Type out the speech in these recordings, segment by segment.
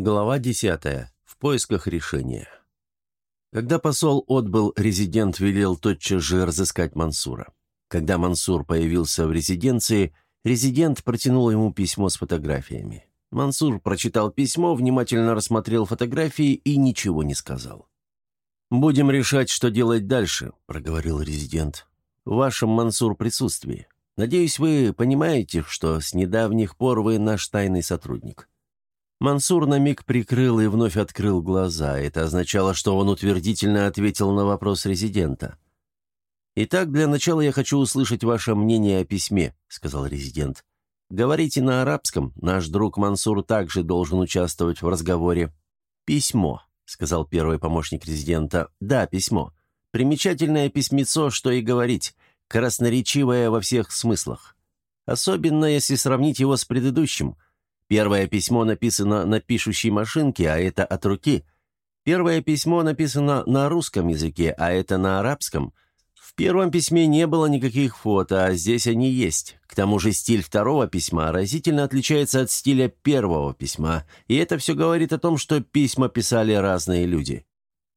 Глава 10. В поисках решения. Когда посол отбыл, резидент велел тотчас же разыскать Мансура. Когда Мансур появился в резиденции, резидент протянул ему письмо с фотографиями. Мансур прочитал письмо, внимательно рассмотрел фотографии и ничего не сказал. «Будем решать, что делать дальше», — проговорил резидент. «В вашем, Мансур, присутствии. Надеюсь, вы понимаете, что с недавних пор вы наш тайный сотрудник». Мансур на миг прикрыл и вновь открыл глаза. Это означало, что он утвердительно ответил на вопрос резидента. «Итак, для начала я хочу услышать ваше мнение о письме», — сказал резидент. «Говорите на арабском. Наш друг Мансур также должен участвовать в разговоре». «Письмо», — сказал первый помощник резидента. «Да, письмо. Примечательное письмецо, что и говорить. Красноречивое во всех смыслах. Особенно, если сравнить его с предыдущим — Первое письмо написано на пишущей машинке, а это от руки. Первое письмо написано на русском языке, а это на арабском. В первом письме не было никаких фото, а здесь они есть. К тому же стиль второго письма разительно отличается от стиля первого письма, и это все говорит о том, что письма писали разные люди.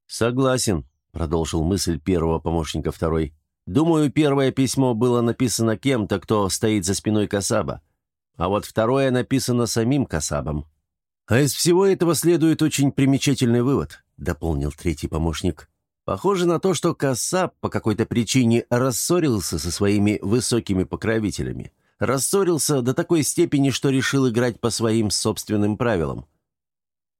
«Согласен», — продолжил мысль первого помощника второй. «Думаю, первое письмо было написано кем-то, кто стоит за спиной Касаба а вот второе написано самим Касабом. «А из всего этого следует очень примечательный вывод», — дополнил третий помощник. «Похоже на то, что Касаб по какой-то причине рассорился со своими высокими покровителями. Рассорился до такой степени, что решил играть по своим собственным правилам.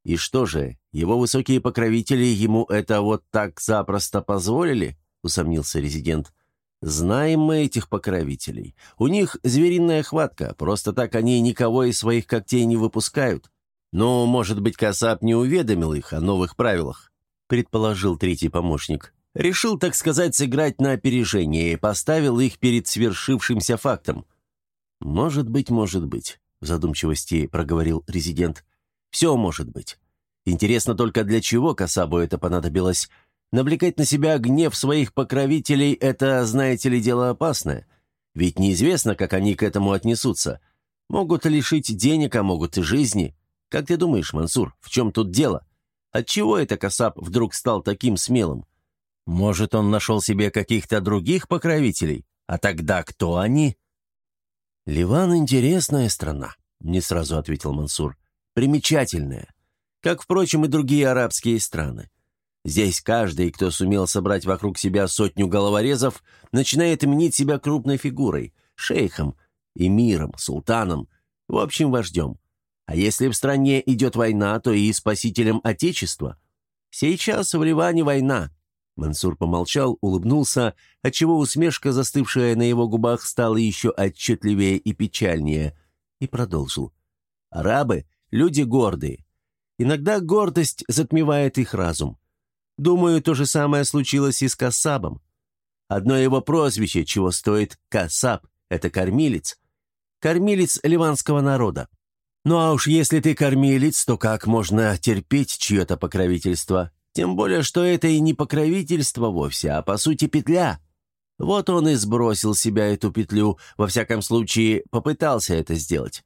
И что же, его высокие покровители ему это вот так запросто позволили?» — усомнился резидент. Знаем мы этих покровителей. У них звериная хватка, просто так они никого из своих когтей не выпускают. Но, может быть, Касап не уведомил их о новых правилах, предположил третий помощник. Решил, так сказать, сыграть на опережение и поставил их перед свершившимся фактом. «Может быть, может быть», — в задумчивости проговорил резидент. «Все может быть. Интересно только, для чего Касабу это понадобилось. Навлекать на себя гнев своих покровителей – это, знаете ли, дело опасное. Ведь неизвестно, как они к этому отнесутся. Могут лишить денег, а могут и жизни. Как ты думаешь, Мансур, в чем тут дело? Отчего это Касап вдруг стал таким смелым? Может, он нашел себе каких-то других покровителей? А тогда кто они? «Ливан – интересная страна», – не сразу ответил Мансур. «Примечательная. Как, впрочем, и другие арабские страны. Здесь каждый, кто сумел собрать вокруг себя сотню головорезов, начинает именить себя крупной фигурой, шейхом, эмиром, султаном, в общем, вождем. А если в стране идет война, то и спасителем Отечества. Сейчас в Ливане война. Мансур помолчал, улыбнулся, отчего усмешка, застывшая на его губах, стала еще отчетливее и печальнее, и продолжил. Арабы — люди гордые. Иногда гордость затмевает их разум. Думаю, то же самое случилось и с Кассабом. Одно его прозвище, чего стоит Кассаб, это кормилец. Кормилец ливанского народа. Ну а уж если ты кормилец, то как можно терпеть чье-то покровительство? Тем более, что это и не покровительство вовсе, а по сути петля. Вот он и сбросил себя эту петлю, во всяком случае попытался это сделать.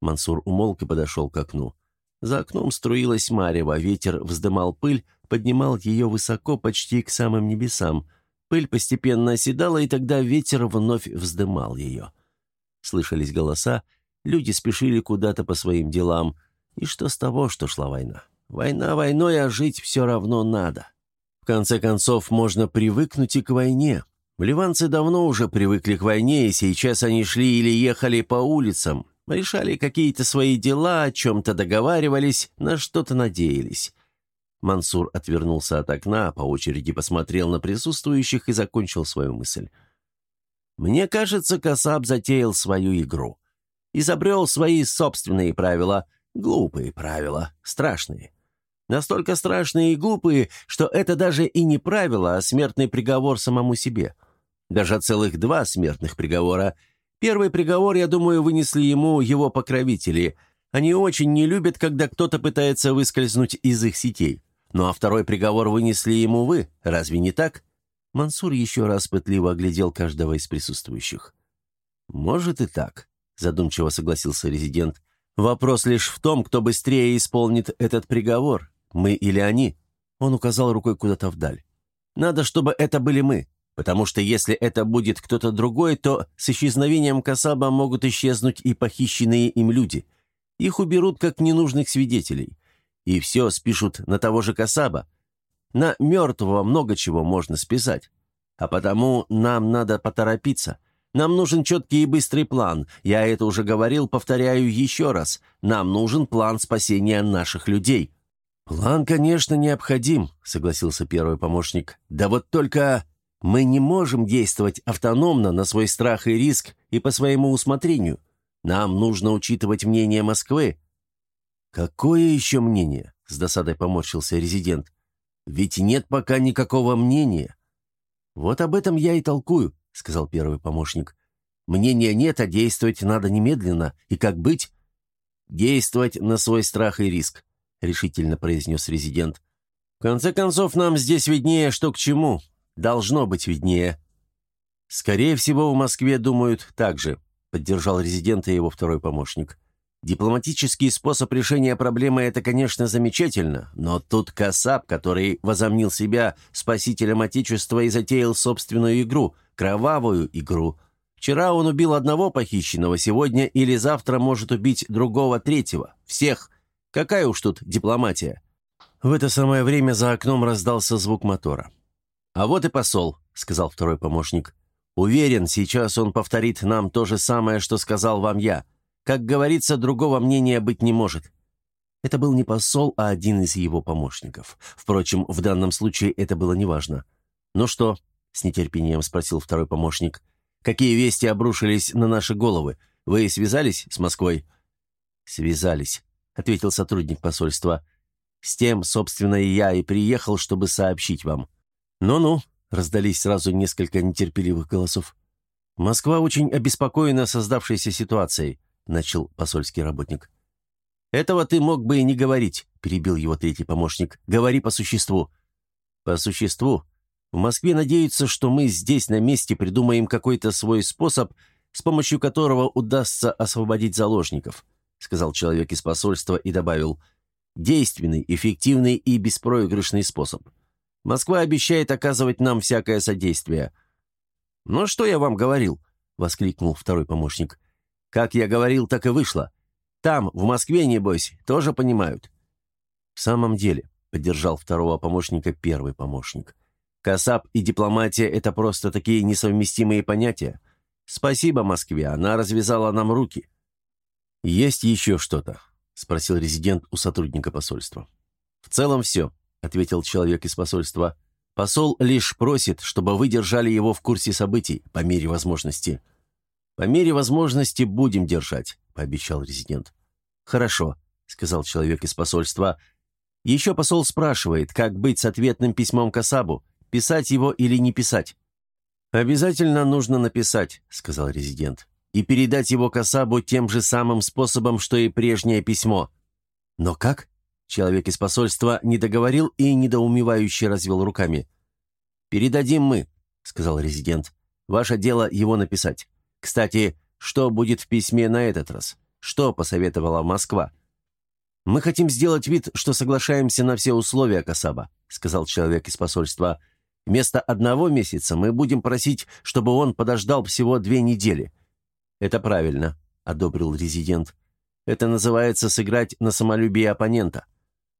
Мансур умолк и подошел к окну. За окном струилась марево, ветер вздымал пыль, поднимал ее высоко, почти к самым небесам. Пыль постепенно оседала, и тогда ветер вновь вздымал ее. Слышались голоса, люди спешили куда-то по своим делам. И что с того, что шла война? Война войной, а жить все равно надо. В конце концов, можно привыкнуть и к войне. Ливанцы давно уже привыкли к войне, и сейчас они шли или ехали по улицам, решали какие-то свои дела, о чем-то договаривались, на что-то надеялись. Мансур отвернулся от окна, по очереди посмотрел на присутствующих и закончил свою мысль. «Мне кажется, Касаб затеял свою игру. Изобрел свои собственные правила, глупые правила, страшные. Настолько страшные и глупые, что это даже и не правило, а смертный приговор самому себе. Даже целых два смертных приговора. Первый приговор, я думаю, вынесли ему его покровители. Они очень не любят, когда кто-то пытается выскользнуть из их сетей. Ну а второй приговор вынесли ему вы, разве не так?» Мансур еще раз пытливо оглядел каждого из присутствующих. «Может и так», — задумчиво согласился резидент. Вопрос лишь в том, кто быстрее исполнит этот приговор, мы или они. Он указал рукой куда-то вдаль. Надо, чтобы это были мы, потому что если это будет кто-то другой, то с исчезновением Касаба могут исчезнуть и похищенные им люди. Их уберут как ненужных свидетелей. И все спишут на того же Касаба. На мертвого много чего можно списать. А потому нам надо поторопиться. Нам нужен четкий и быстрый план. Я это уже говорил, повторяю еще раз. Нам нужен план спасения наших людей». «План, конечно, необходим», — согласился первый помощник. «Да вот только мы не можем действовать автономно на свой страх и риск и по своему усмотрению. Нам нужно учитывать мнение Москвы». «Какое еще мнение?» — с досадой поморщился резидент. «Ведь нет пока никакого мнения». «Вот об этом я и толкую», — сказал первый помощник. «Мнения нет, а действовать надо немедленно. И как быть?» «Действовать на свой страх и риск», — решительно произнес резидент. «В конце концов, нам здесь виднее, что к чему. Должно быть виднее». «Скорее всего, в Москве думают так же», — поддержал резидент и его второй помощник. Дипломатический способ решения проблемы – это, конечно, замечательно, но тут Касап, который возомнил себя спасителем Отечества и затеял собственную игру, кровавую игру. Вчера он убил одного похищенного, сегодня или завтра может убить другого третьего. Всех. Какая уж тут дипломатия. В это самое время за окном раздался звук мотора. «А вот и посол», — сказал второй помощник. «Уверен, сейчас он повторит нам то же самое, что сказал вам я». Как говорится, другого мнения быть не может. Это был не посол, а один из его помощников. Впрочем, в данном случае это было неважно. «Ну что?» — с нетерпением спросил второй помощник. «Какие вести обрушились на наши головы? Вы связались с Москвой?» «Связались», — ответил сотрудник посольства. «С тем, собственно, и я и приехал, чтобы сообщить вам». «Ну-ну», — раздались сразу несколько нетерпеливых голосов. «Москва очень обеспокоена создавшейся ситуацией начал посольский работник. «Этого ты мог бы и не говорить», — перебил его третий помощник. «Говори по существу». «По существу. В Москве надеются, что мы здесь на месте придумаем какой-то свой способ, с помощью которого удастся освободить заложников», — сказал человек из посольства и добавил. «Действенный, эффективный и беспроигрышный способ. Москва обещает оказывать нам всякое содействие». «Ну, что я вам говорил?» — воскликнул второй помощник. Как я говорил, так и вышло. Там, в Москве, небось, тоже понимают». «В самом деле», — поддержал второго помощника первый помощник. «Касап и дипломатия — это просто такие несовместимые понятия. Спасибо Москве, она развязала нам руки». «Есть еще что-то?» — спросил резидент у сотрудника посольства. «В целом все», — ответил человек из посольства. «Посол лишь просит, чтобы вы держали его в курсе событий по мере возможности». «По мере возможности будем держать», — пообещал резидент. «Хорошо», — сказал человек из посольства. «Еще посол спрашивает, как быть с ответным письмом Касабу, писать его или не писать». «Обязательно нужно написать», — сказал резидент, «и передать его Касабу тем же самым способом, что и прежнее письмо». «Но как?» — человек из посольства не договорил и недоумевающе развел руками. «Передадим мы», — сказал резидент. «Ваше дело его написать». Кстати, что будет в письме на этот раз? Что посоветовала Москва? «Мы хотим сделать вид, что соглашаемся на все условия Касаба», сказал человек из посольства. «Вместо одного месяца мы будем просить, чтобы он подождал всего две недели». «Это правильно», — одобрил резидент. «Это называется сыграть на самолюбие оппонента.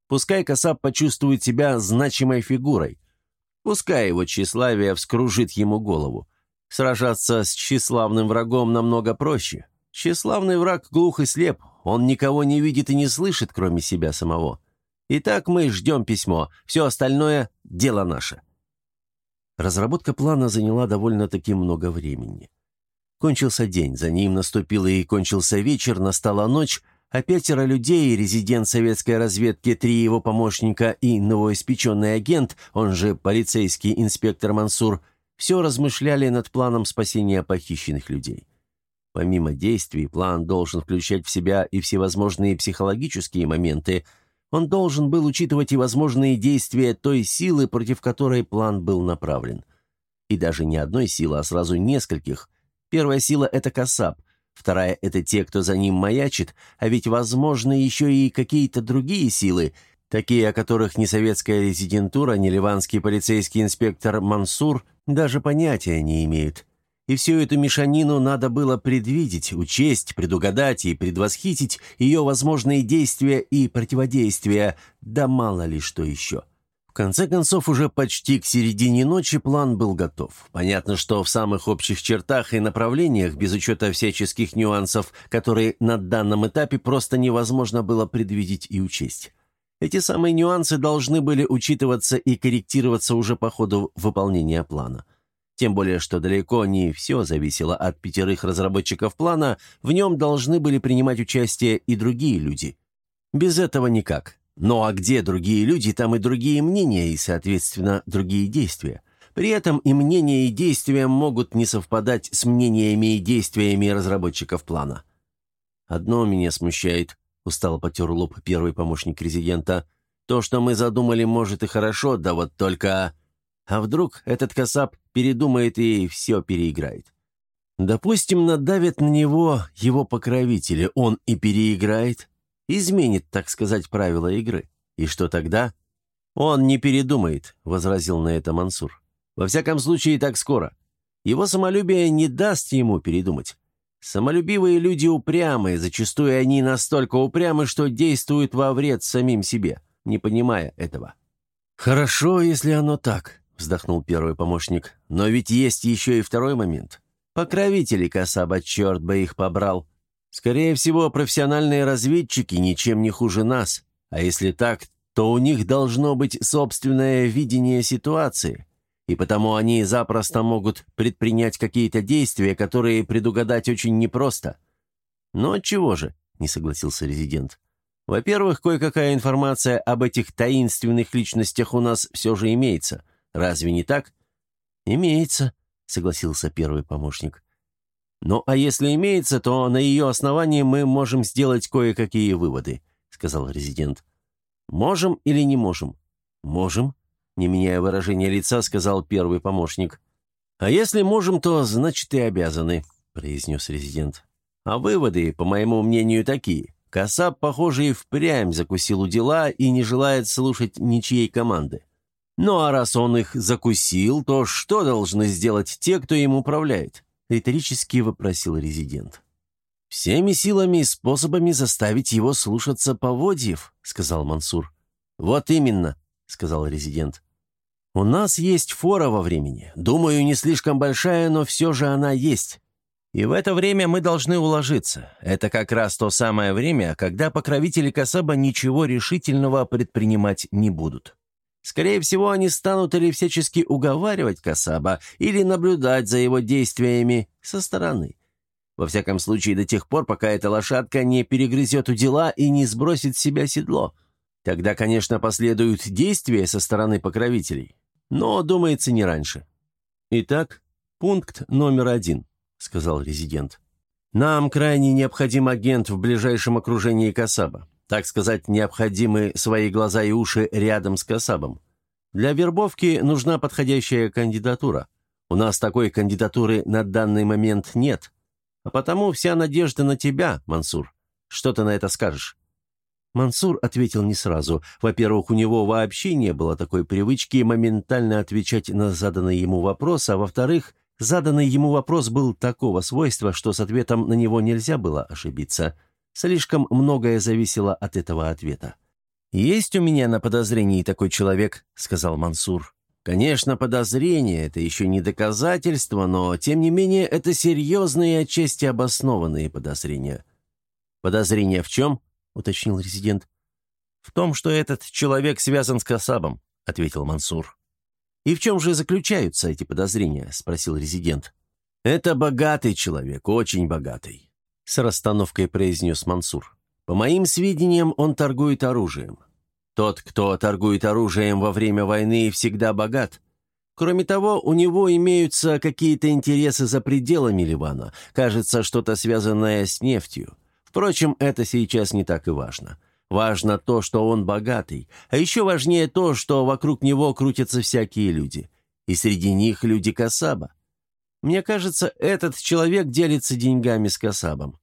Пускай Касаб почувствует себя значимой фигурой. Пускай его тщеславие вскружит ему голову. Сражаться с тщеславным врагом намного проще. Тщеславный враг глух и слеп, он никого не видит и не слышит, кроме себя самого. Итак, мы ждем письмо, все остальное – дело наше». Разработка плана заняла довольно-таки много времени. Кончился день, за ним наступил и кончился вечер, настала ночь, а пятеро людей, резидент советской разведки, три его помощника и новоиспеченный агент, он же полицейский инспектор Мансур – все размышляли над планом спасения похищенных людей. Помимо действий, план должен включать в себя и всевозможные психологические моменты. Он должен был учитывать и возможные действия той силы, против которой план был направлен. И даже не одной силы, а сразу нескольких. Первая сила – это Касап, Вторая – это те, кто за ним маячит, а ведь, возможно, еще и какие-то другие силы, такие, о которых ни советская резидентура, ни ливанский полицейский инспектор Мансур даже понятия не имеют. И всю эту мешанину надо было предвидеть, учесть, предугадать и предвосхитить ее возможные действия и противодействия, да мало ли что еще. В конце концов, уже почти к середине ночи план был готов. Понятно, что в самых общих чертах и направлениях, без учета всяческих нюансов, которые на данном этапе просто невозможно было предвидеть и учесть. Эти самые нюансы должны были учитываться и корректироваться уже по ходу выполнения плана. Тем более, что далеко не все зависело от пятерых разработчиков плана, в нем должны были принимать участие и другие люди. Без этого никак. Ну а где другие люди, там и другие мнения, и, соответственно, другие действия. При этом и мнения, и действия могут не совпадать с мнениями и действиями разработчиков плана. «Одно меня смущает», — устало потер лоб первый помощник резидента. «То, что мы задумали, может и хорошо, да вот только...» А вдруг этот Касап передумает и все переиграет? Допустим, надавят на него его покровители, он и переиграет, изменит, так сказать, правила игры. И что тогда? Он не передумает, возразил на это Мансур. Во всяком случае, так скоро. Его самолюбие не даст ему передумать. Самолюбивые люди упрямые, зачастую они настолько упрямы, что действуют во вред самим себе, не понимая этого. «Хорошо, если оно так», вздохнул первый помощник. «Но ведь есть еще и второй момент. Покровители Касаба, черт бы их побрал. Скорее всего, профессиональные разведчики ничем не хуже нас. А если так, то у них должно быть собственное видение ситуации. И потому они запросто могут предпринять какие-то действия, которые предугадать очень непросто. Но чего же?» – не согласился резидент. «Во-первых, кое-какая информация об этих таинственных личностях у нас все же имеется – Разве не так?» «Имеется», — согласился первый помощник. «Ну, а если имеется, то на ее основании мы можем сделать кое-какие выводы», — сказал резидент. «Можем или не можем?» «Можем», — не меняя выражения лица, сказал первый помощник. «А если можем, то значит и обязаны», — произнес резидент. «А выводы, по моему мнению, такие. Касап, похоже, и впрямь закусил у дела и не желает слушать ничьей команды. Ну а раз он их закусил, то что должны сделать те, кто им управляет? Риторически вопросил резидент. «Всеми силами и способами заставить его слушаться поводьев», — сказал Мансур. «Вот именно», — сказал резидент. «У нас есть фора во времени. Думаю, не слишком большая, но все же она есть. И в это время мы должны уложиться. Это как раз то самое время, когда покровители Касаба ничего решительного предпринимать не будут». Скорее всего, они станут или всячески уговаривать Касаба, или наблюдать за его действиями со стороны. Во всяком случае, до тех пор, пока эта лошадка не перегрызет у дела и не сбросит с себя седло. Тогда, конечно, последуют действия со стороны покровителей. Но, думается, не раньше. «Итак, пункт номер один», — сказал резидент. «Нам крайне необходим агент в ближайшем окружении Касаба так сказать, необходимы свои глаза и уши рядом с Касабом. Для вербовки нужна подходящая кандидатура. У нас такой кандидатуры на данный момент нет. А потому вся надежда на тебя, Мансур. Что ты на это скажешь?» Мансур ответил не сразу. Во-первых, у него вообще не было такой привычки моментально отвечать на заданный ему вопрос, а во-вторых, заданный ему вопрос был такого свойства, что с ответом на него нельзя было ошибиться – Слишком многое зависело от этого ответа. «Есть у меня на подозрении такой человек», — сказал Мансур. «Конечно, подозрение — это еще не доказательство, но, тем не менее, это серьезные и отчасти обоснованные подозрения». «Подозрения в чем?» — уточнил резидент. «В том, что этот человек связан с Касабом», — ответил Мансур. «И в чем же заключаются эти подозрения?» — спросил резидент. «Это богатый человек, очень богатый с расстановкой произнес Мансур. «По моим сведениям, он торгует оружием. Тот, кто торгует оружием во время войны, всегда богат. Кроме того, у него имеются какие-то интересы за пределами Ливана, кажется, что-то связанное с нефтью. Впрочем, это сейчас не так и важно. Важно то, что он богатый, а еще важнее то, что вокруг него крутятся всякие люди. И среди них люди Касаба. Мне кажется, этот человек делится деньгами с Касабом».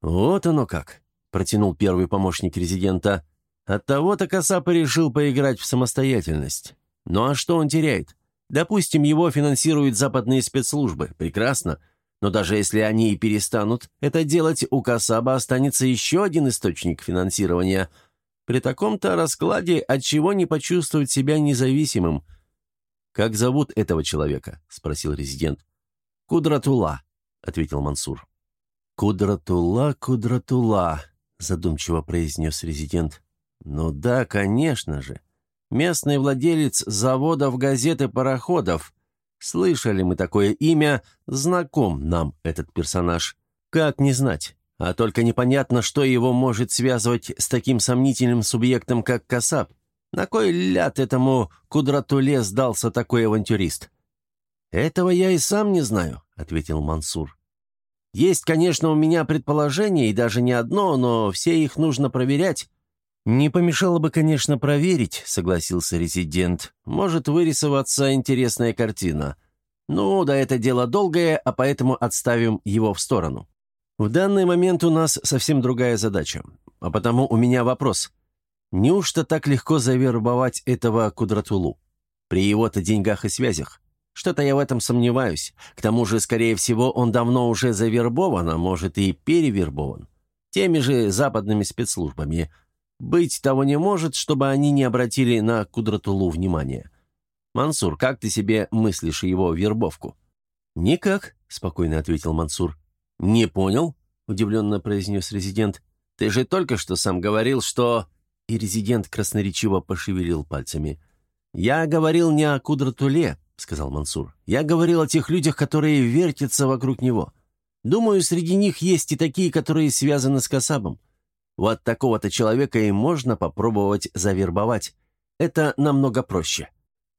«Вот оно как», — протянул первый помощник резидента. «Оттого-то Касап и решил поиграть в самостоятельность. Ну а что он теряет? Допустим, его финансируют западные спецслужбы. Прекрасно. Но даже если они и перестанут это делать, у Касаба останется еще один источник финансирования. При таком-то раскладе от чего не почувствовать себя независимым? «Как зовут этого человека?» – спросил резидент. «Кудратула», – ответил Мансур. «Кудратула, Кудратула», – задумчиво произнес резидент. «Ну да, конечно же. Местный владелец заводов газет и пароходов. Слышали мы такое имя, знаком нам этот персонаж. Как не знать? А только непонятно, что его может связывать с таким сомнительным субъектом, как Касап. На кой ляд этому Кудратуле сдался такой авантюрист? «Этого я и сам не знаю», — ответил Мансур. «Есть, конечно, у меня предположение, и даже не одно, но все их нужно проверять. «Не помешало бы, конечно, проверить», — согласился резидент. «Может вырисоваться интересная картина. Ну, да это дело долгое, а поэтому отставим его в сторону. В данный момент у нас совсем другая задача. А потому у меня вопрос. Неужто так легко завербовать этого Кудратулу? При его-то деньгах и связях? Что-то я в этом сомневаюсь. К тому же, скорее всего, он давно уже завербован, а может и перевербован. Теми же западными спецслужбами — быть того не может, чтобы они не обратили на Кудратулу внимания. «Мансур, как ты себе мыслишь его вербовку?» «Никак», — спокойно ответил Мансур. «Не понял?» — удивленно произнес резидент. «Ты же только что сам говорил, что...» И резидент красноречиво пошевелил пальцами. «Я говорил не о Кудратуле», — сказал Мансур. «Я говорил о тех людях, которые вертятся вокруг него. Думаю, среди них есть и такие, которые связаны с Касабом. Вот такого-то человека и можно попробовать завербовать. Это намного проще».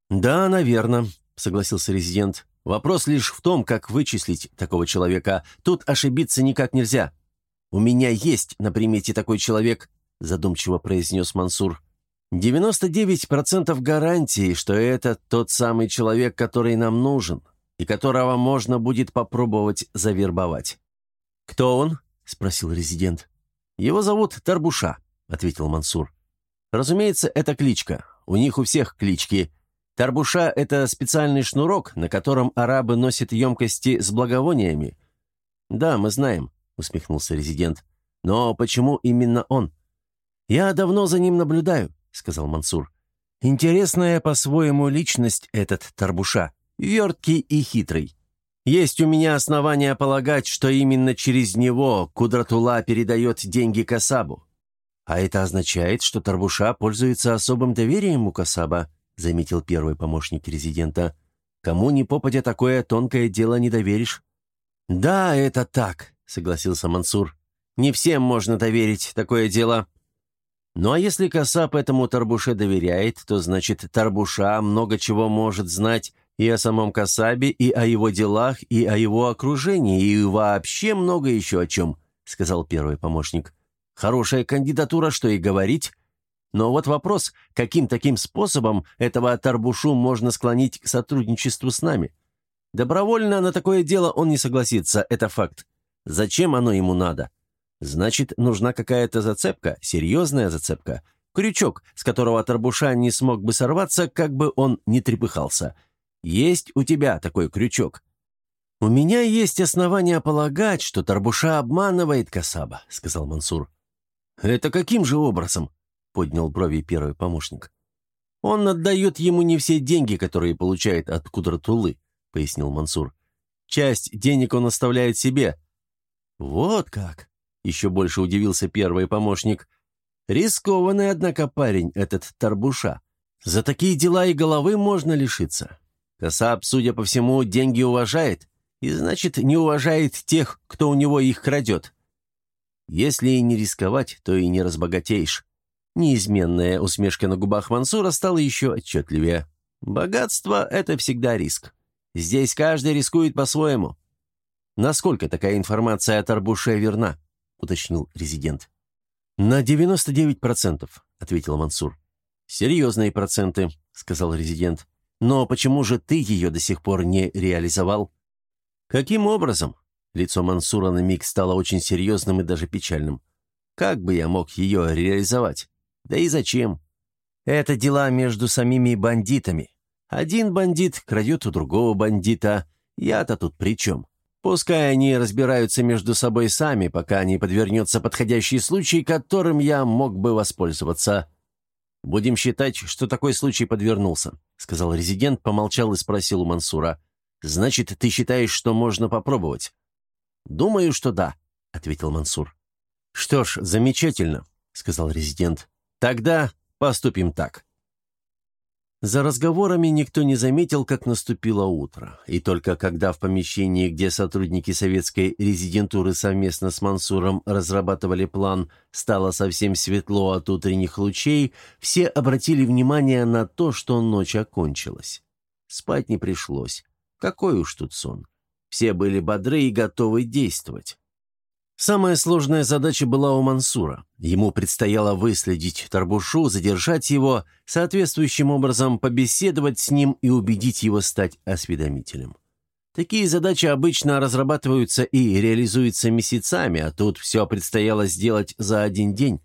«Да, наверное», — согласился резидент. «Вопрос лишь в том, как вычислить такого человека. Тут ошибиться никак нельзя». «У меня есть на примете такой человек», — задумчиво произнес Мансур. «99% гарантии, что это тот самый человек, который нам нужен, и которого можно будет попробовать завербовать». «Кто он?» — спросил резидент. «Его зовут Тарбуша», — ответил Мансур. «Разумеется, это кличка. У них у всех клички. Тарбуша — это специальный шнурок, на котором арабы носят емкости с благовониями». «Да, мы знаем», — усмехнулся резидент. «Но почему именно он?» «Я давно за ним наблюдаю», — сказал Мансур. «Интересная по-своему личность этот Тарбуша. Верткий и хитрый. Есть у меня основания полагать, что именно через него Кудратула передает деньги Касабу. А это означает, что Тарбуша пользуется особым доверием у Касаба, заметил первый помощник резидента. Кому ни попадя такое тонкое дело не доверишь. Да, это так, согласился Мансур. Не всем можно доверить такое дело. Ну а если Касаб этому Тарбуше доверяет, то значит Тарбуша много чего может знать и о самом Касабе, и о его делах, и о его окружении, и вообще много еще о чем», — сказал первый помощник. «Хорошая кандидатура, что и говорить. Но вот вопрос, каким таким способом этого Тарбушу можно склонить к сотрудничеству с нами? Добровольно на такое дело он не согласится, это факт. Зачем оно ему надо? Значит, нужна какая-то зацепка, серьезная зацепка, крючок, с которого Тарбуша не смог бы сорваться, как бы он ни трепыхался». Есть у тебя такой крючок?» «У меня есть основания полагать, что Тарбуша обманывает Касаба», — сказал Мансур. «Это каким же образом?» — поднял брови первый помощник. «Он отдает ему не все деньги, которые получает от Кудратулы», — пояснил Мансур. «Часть денег он оставляет себе». «Вот как!» — еще больше удивился первый помощник. «Рискованный, однако, парень этот Тарбуша. За такие дела и головы можно лишиться. Касап, судя по всему, деньги уважает, и значит, не уважает тех, кто у него их крадет. Если и не рисковать, то и не разбогатеешь. Неизменная усмешка на губах Мансура стала еще отчетливее. Богатство — это всегда риск. Здесь каждый рискует по-своему. «Насколько такая информация от Арбуше верна?» — уточнил резидент. «На 99%, — ответил Мансур. «Серьезные проценты», — сказал резидент. Но почему же ты ее до сих пор не реализовал?» «Каким образом?» Лицо Мансура на миг стало очень серьезным и даже печальным. «Как бы я мог ее реализовать? Да и зачем? Это дела между самими бандитами. Один бандит крадет у другого бандита. Я-то тут при чем? Пускай они разбираются между собой сами, пока не подвернется подходящий случай, которым я мог бы воспользоваться. «Будем считать, что такой случай подвернулся», — сказал резидент, помолчал и спросил у Мансура. «Значит, ты считаешь, что можно попробовать?» «Думаю, что да», — ответил Мансур. «Что ж, замечательно», — сказал резидент. «Тогда поступим так». За разговорами никто не заметил, как наступило утро, и только когда в помещении, где сотрудники советской резидентуры совместно с Мансуром разрабатывали план, стало совсем светло от утренних лучей, все обратили внимание на то, что ночь окончилась. Спать не пришлось. Какой уж тут сон. Все были бодры и готовы действовать. Самая сложная задача была у Мансура. Ему предстояло выследить Тарбушу, задержать его, соответствующим образом побеседовать с ним и убедить его стать осведомителем. Такие задачи обычно разрабатываются и реализуются месяцами, а тут все предстояло сделать за один день.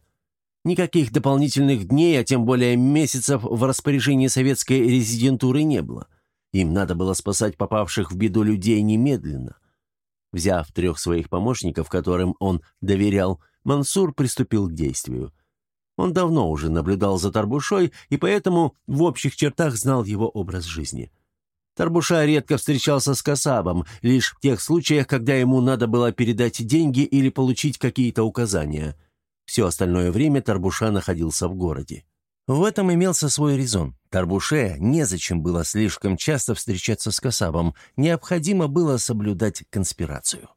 Никаких дополнительных дней, а тем более месяцев в распоряжении советской резидентуры не было. Им надо было спасать попавших в беду людей немедленно – Взяв трех своих помощников, которым он доверял, Мансур приступил к действию. Он давно уже наблюдал за Тарбушой и поэтому в общих чертах знал его образ жизни. Тарбуша редко встречался с Касабом, лишь в тех случаях, когда ему надо было передать деньги или получить какие-то указания. Все остальное время Тарбуша находился в городе. В этом имелся свой резон. Тарбуше незачем было слишком часто встречаться с Касабом, необходимо было соблюдать конспирацию.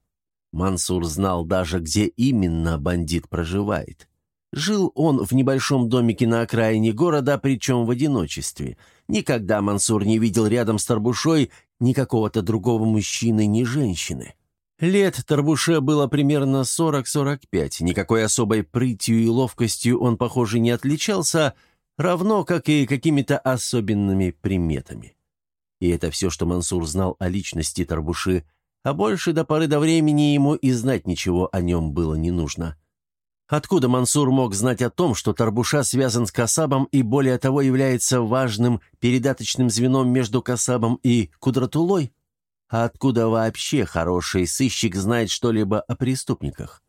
Мансур знал даже, где именно бандит проживает. Жил он в небольшом домике на окраине города, причем в одиночестве. Никогда Мансур не видел рядом с Тарбушой ни какого-то другого мужчины, ни женщины. Лет Тарбуше было примерно 40-45, никакой особой прытью и ловкостью он, похоже, не отличался – равно как и какими-то особенными приметами. И это все, что Мансур знал о личности Тарбуши, а больше до поры до времени ему и знать ничего о нем было не нужно. Откуда Мансур мог знать о том, что Тарбуша связан с Касабом и, более того, является важным передаточным звеном между Касабом и Кудратулой? А откуда вообще хороший сыщик знает что-либо о преступниках?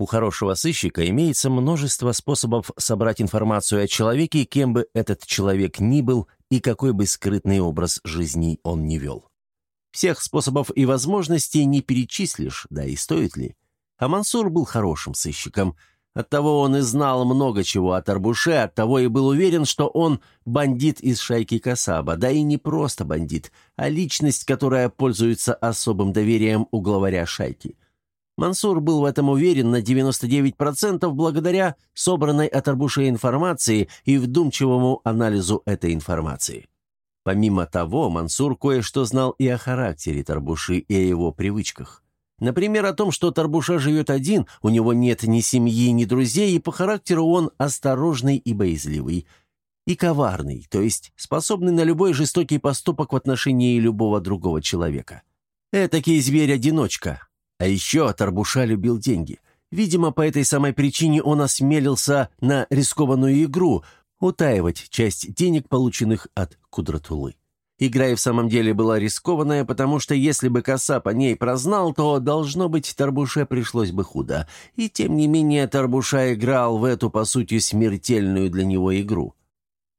У хорошего сыщика имеется множество способов собрать информацию о человеке, кем бы этот человек ни был и какой бы скрытный образ жизни он ни вел. Всех способов и возможностей не перечислишь, да и стоит ли. А Мансур был хорошим сыщиком. Оттого он и знал много чего о Тарбуше, оттого и был уверен, что он бандит из шайки Касаба, да и не просто бандит, а личность, которая пользуется особым доверием у главаря шайки – Мансур был в этом уверен на 99% благодаря собранной от Арбуша информации и вдумчивому анализу этой информации. Помимо того, Мансур кое-что знал и о характере Тарбуши, и о его привычках. Например, о том, что Тарбуша живет один, у него нет ни семьи, ни друзей, и по характеру он осторожный и боязливый, и коварный, то есть способный на любой жестокий поступок в отношении любого другого человека. Этакий зверь-одиночка, а еще Тарбуша любил деньги. Видимо, по этой самой причине он осмелился на рискованную игру – утаивать часть денег, полученных от Кудратулы. Игра и в самом деле была рискованная, потому что если бы Коса по ней прознал, то, должно быть, Тарбуше пришлось бы худо. И тем не менее Тарбуша играл в эту, по сути, смертельную для него игру.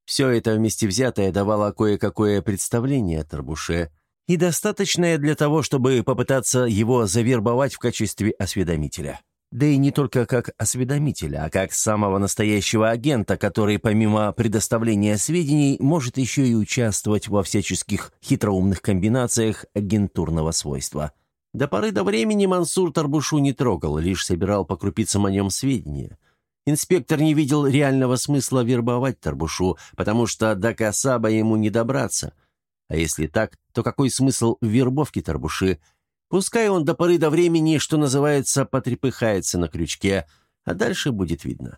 Все это вместе взятое давало кое-какое представление о Тарбуше – и достаточное для того, чтобы попытаться его завербовать в качестве осведомителя. Да и не только как осведомителя, а как самого настоящего агента, который помимо предоставления сведений может еще и участвовать во всяческих хитроумных комбинациях агентурного свойства. До поры до времени Мансур Тарбушу не трогал, лишь собирал по крупицам о нем сведения. Инспектор не видел реального смысла вербовать Тарбушу, потому что до Касаба ему не добраться – а если так, то какой смысл в вербовке Тарбуши? Пускай он до поры до времени, что называется, потрепыхается на крючке, а дальше будет видно.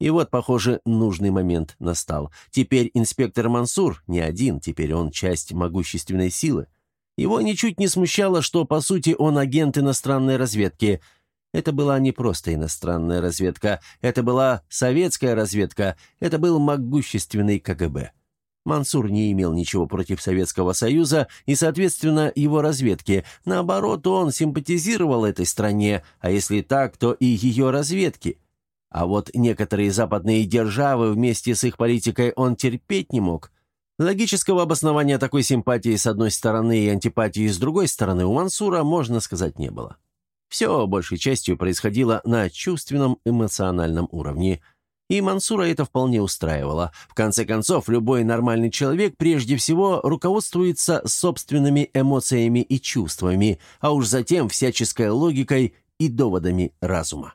И вот, похоже, нужный момент настал. Теперь инспектор Мансур не один, теперь он часть могущественной силы. Его ничуть не смущало, что, по сути, он агент иностранной разведки. Это была не просто иностранная разведка, это была советская разведка, это был могущественный КГБ. Мансур не имел ничего против Советского Союза и, соответственно, его разведки. Наоборот, он симпатизировал этой стране, а если так, то и ее разведки. А вот некоторые западные державы вместе с их политикой он терпеть не мог. Логического обоснования такой симпатии с одной стороны и антипатии с другой стороны у Мансура, можно сказать, не было. Все большей частью происходило на чувственном эмоциональном уровне – и Мансура это вполне устраивало. В конце концов, любой нормальный человек прежде всего руководствуется собственными эмоциями и чувствами, а уж затем всяческой логикой и доводами разума.